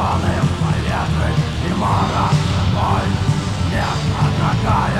зеленым ветры и морозовой. боль не какая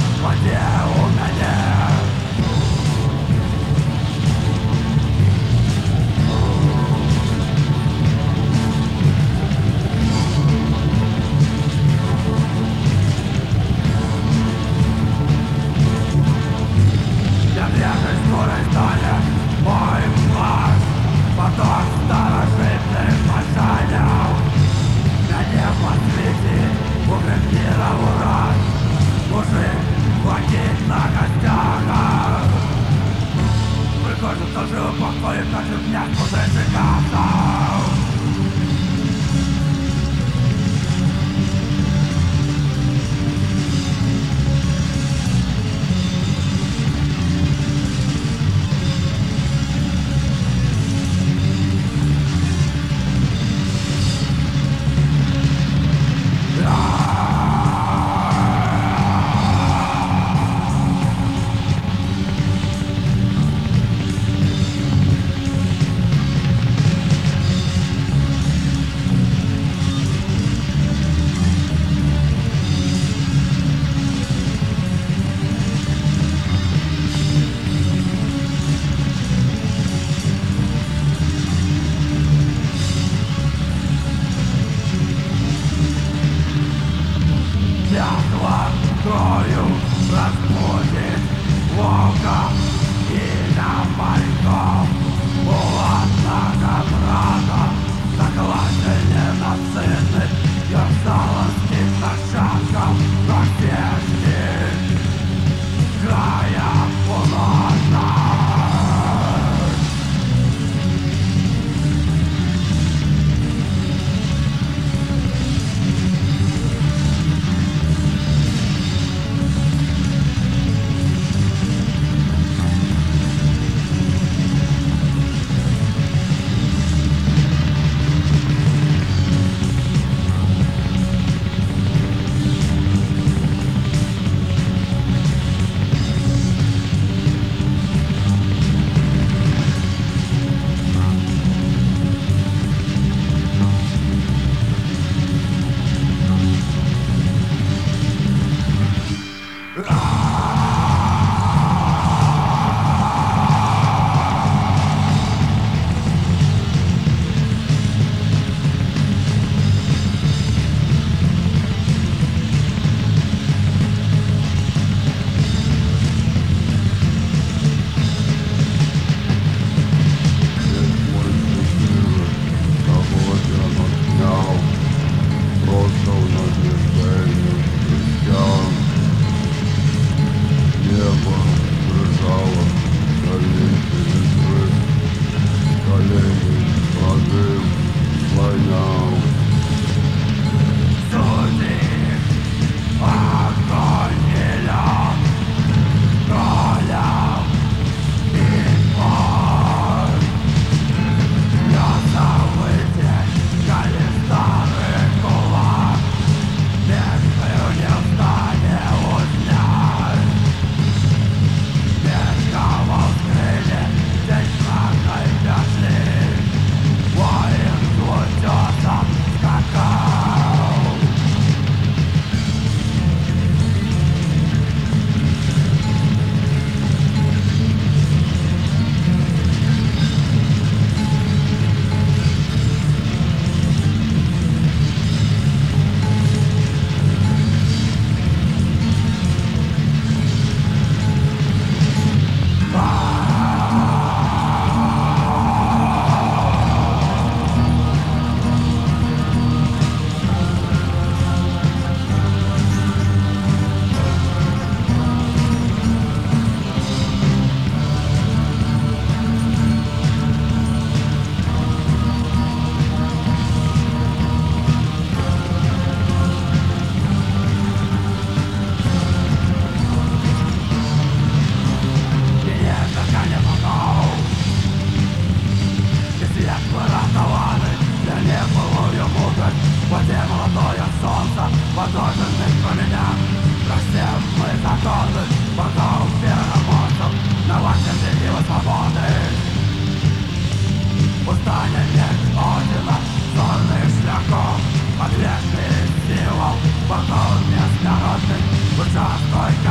co żył po twoim naszym dniach może przykazać Stop my